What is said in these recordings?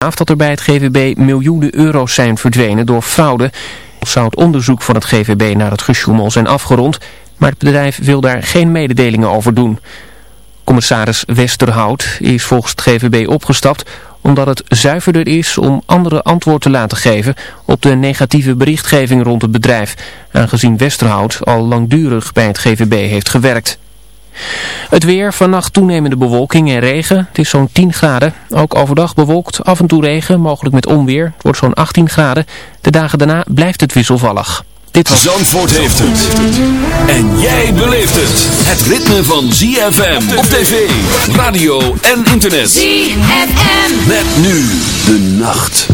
dat er bij het GVB miljoenen euro's zijn verdwenen door fraude. Zou het onderzoek van het GVB naar het gesjoemel zijn afgerond, maar het bedrijf wil daar geen mededelingen over doen. Commissaris Westerhout is volgens het GVB opgestapt omdat het zuiverder is om andere antwoord te laten geven op de negatieve berichtgeving rond het bedrijf, aangezien Westerhout al langdurig bij het GVB heeft gewerkt. Het weer, vannacht toenemende bewolking en regen. Het is zo'n 10 graden. Ook overdag bewolkt, af en toe regen, mogelijk met onweer. Het wordt zo'n 18 graden. De dagen daarna blijft het wisselvallig. Dit was... Zandvoort heeft het. En jij beleeft het. Het ritme van ZFM op tv, radio en internet. ZFM. Met nu de nacht.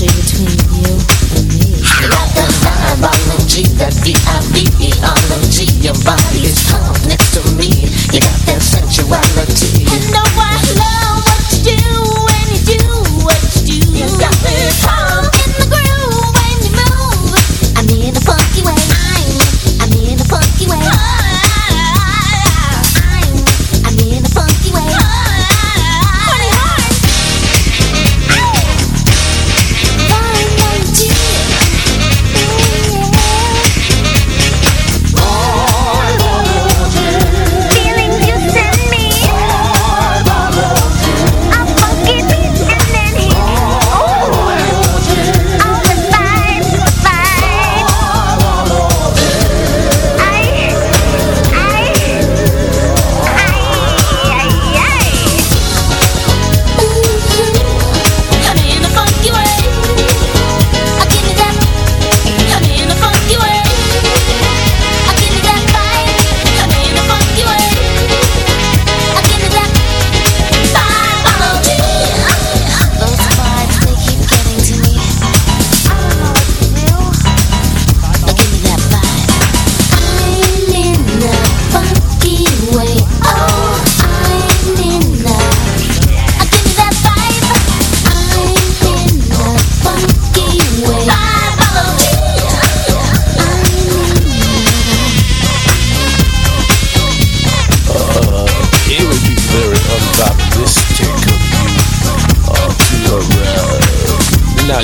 Between you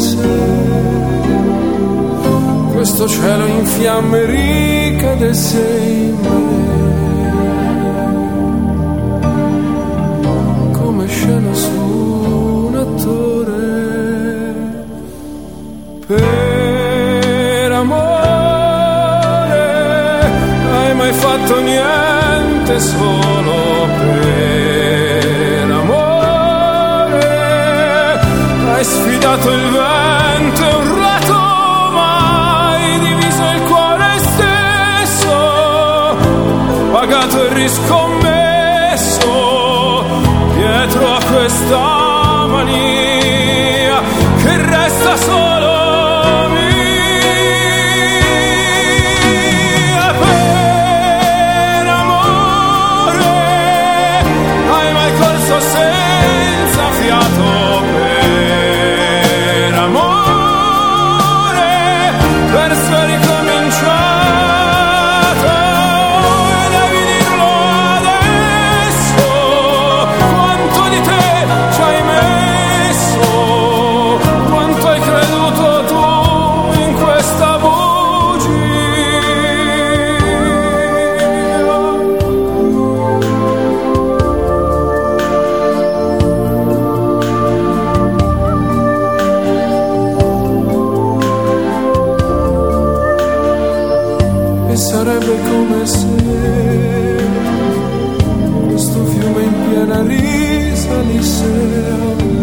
paese. Questo cielo in fiamme ricade sei me. Come scena su un attore. Per amore, hai mai fatto niente solo per guidato il vento e un rato mai diviso il cuore stesso, pagato e riscommesso dietro a questa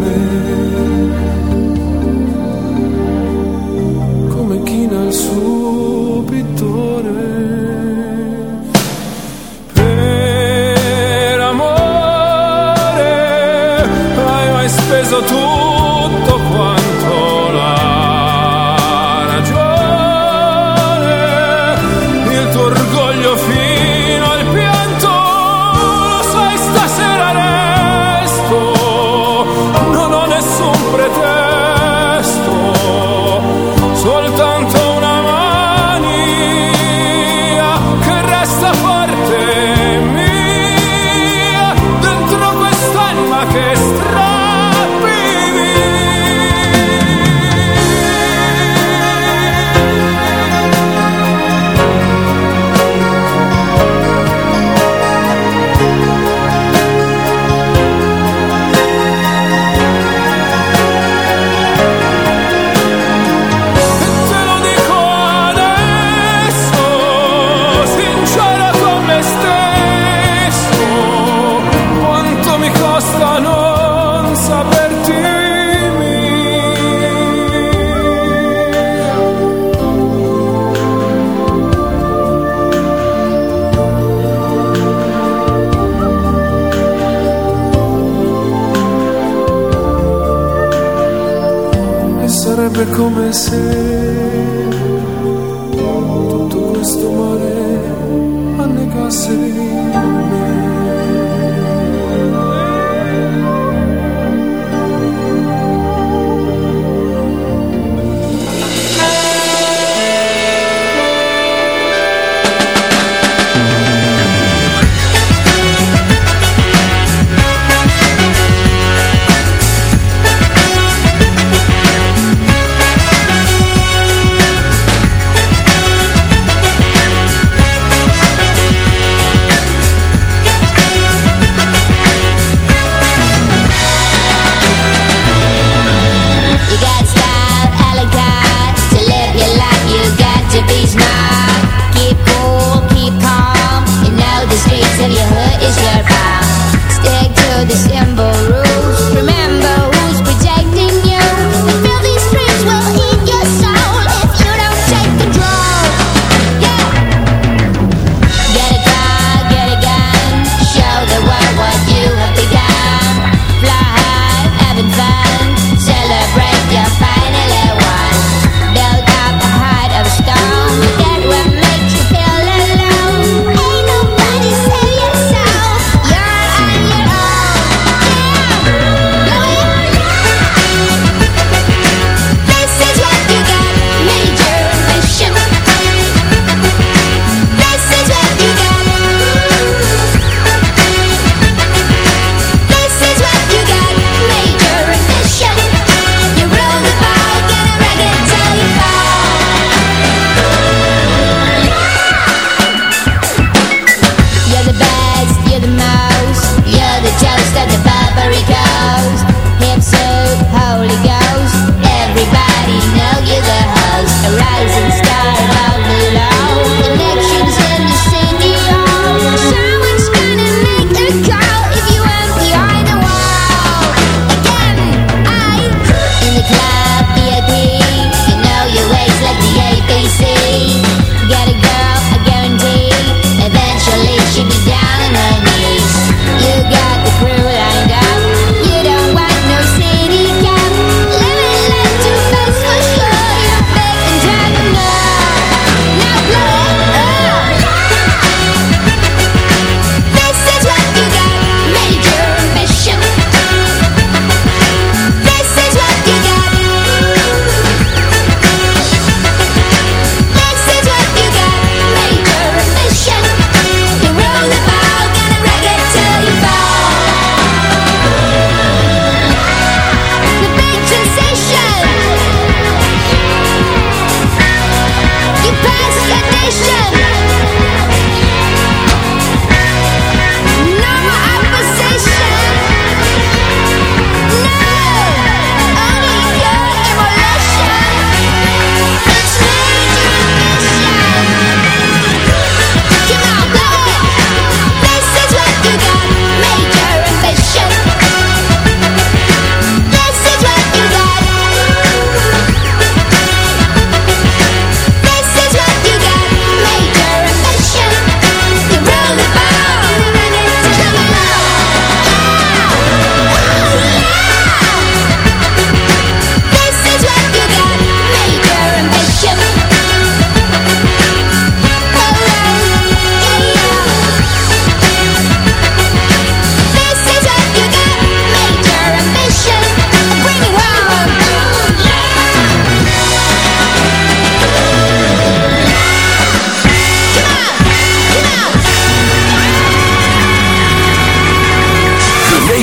me come china il suo I see.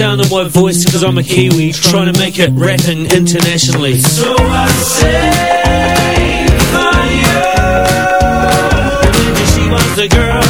sound of my voice Cause I'm a Kiwi Trying to make it rapping internationally. So I say for you Maybe she was the girl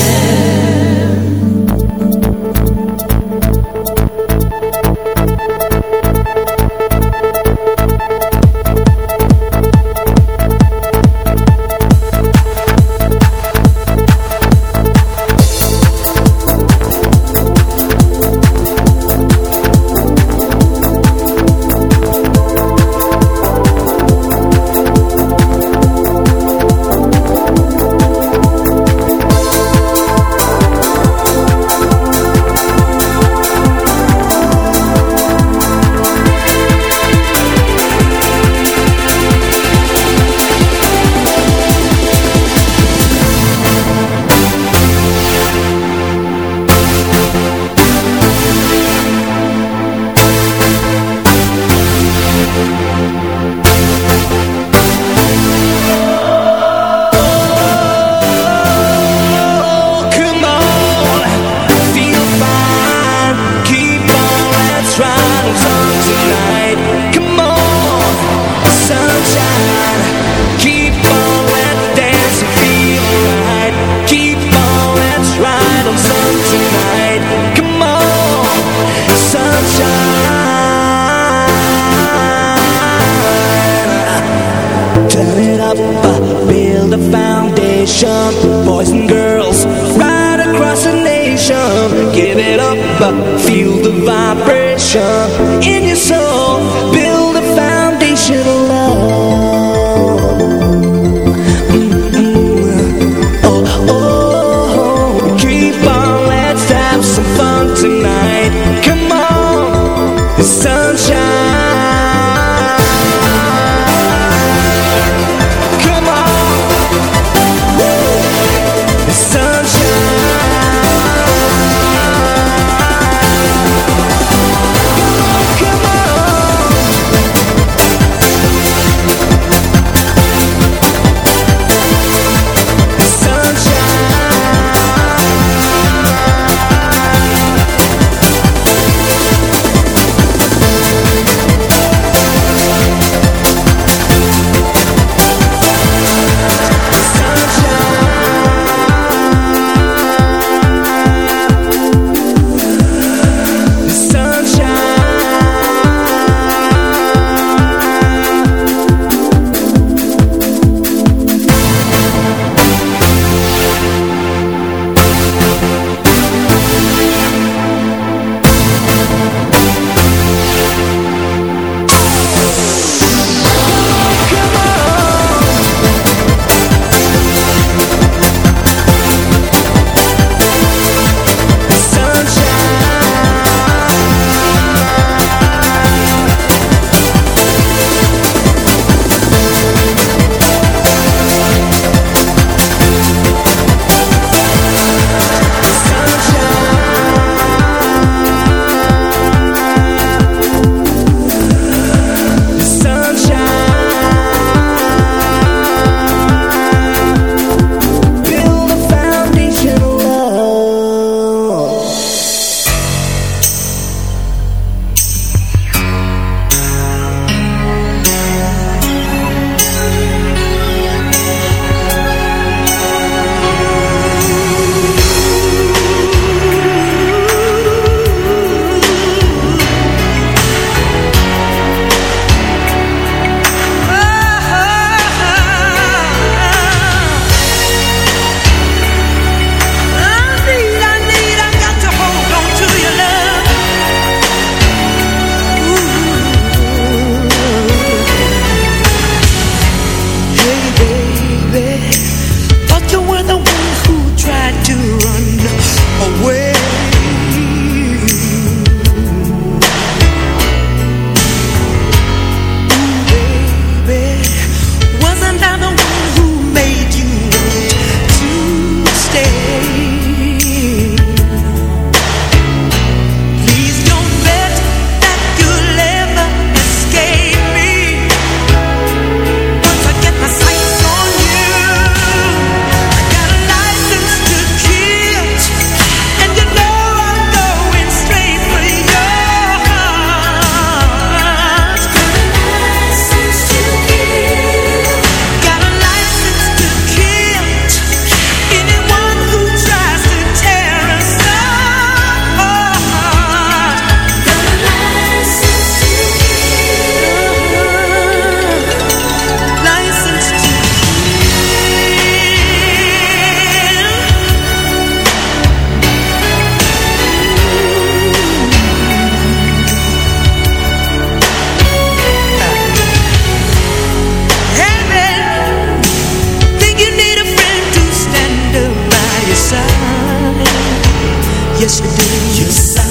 Yes you. Your side.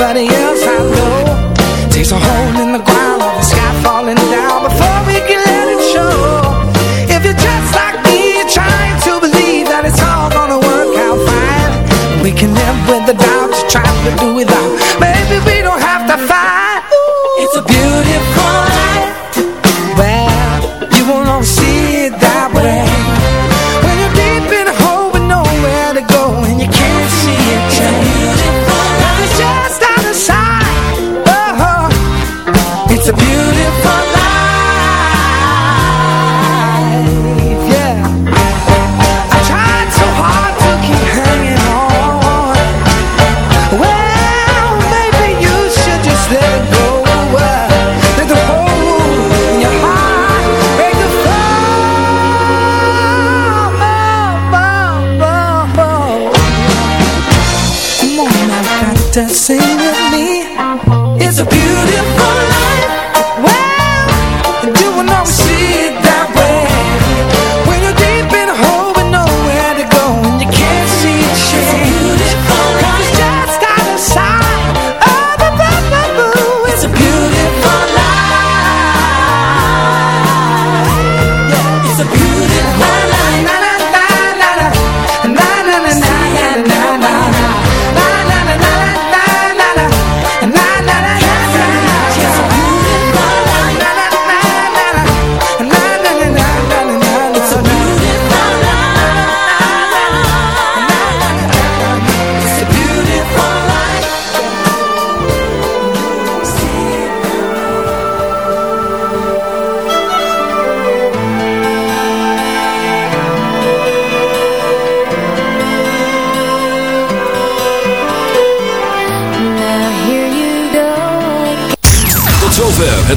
Everybody else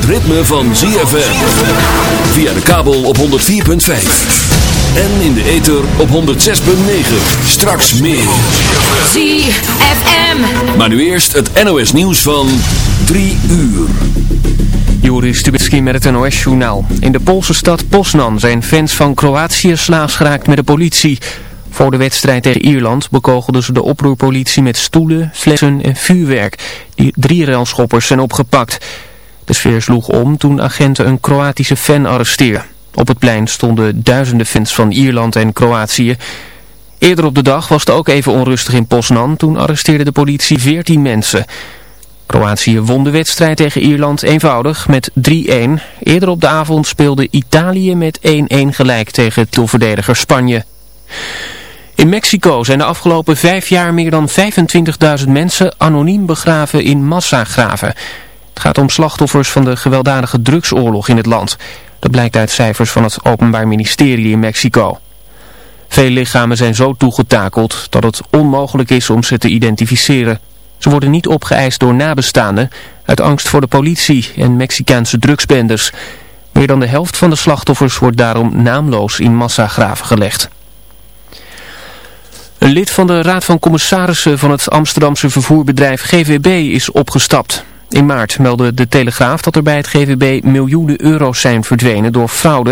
het ritme van ZFM. Via de kabel op 104.5. En in de ether op 106.9. Straks meer. ZFM. Maar nu eerst het NOS nieuws van 3 uur. Joris Stubitski met het NOS-journaal. In de Poolse stad Poznan zijn fans van Kroatië slaags geraakt met de politie. Voor de wedstrijd tegen Ierland bekogelden ze de oproerpolitie met stoelen, flessen en vuurwerk. Die drie railschoppers zijn opgepakt. De sfeer sloeg om toen agenten een Kroatische fan arresteerden. Op het plein stonden duizenden fans van Ierland en Kroatië. Eerder op de dag was het ook even onrustig in Poznan. Toen arresteerde de politie 14 mensen. Kroatië won de wedstrijd tegen Ierland eenvoudig met 3-1. Eerder op de avond speelde Italië met 1-1 gelijk tegen titelverdediger Spanje. In Mexico zijn de afgelopen vijf jaar meer dan 25.000 mensen anoniem begraven in massagraven. Het gaat om slachtoffers van de gewelddadige drugsoorlog in het land. Dat blijkt uit cijfers van het Openbaar Ministerie in Mexico. Veel lichamen zijn zo toegetakeld dat het onmogelijk is om ze te identificeren. Ze worden niet opgeëist door nabestaanden uit angst voor de politie en Mexicaanse drugsbenders. Meer dan de helft van de slachtoffers wordt daarom naamloos in massagraven gelegd. Een lid van de Raad van Commissarissen van het Amsterdamse vervoerbedrijf GVB is opgestapt. In maart meldde de Telegraaf dat er bij het GVB miljoenen euro's zijn verdwenen door fraude.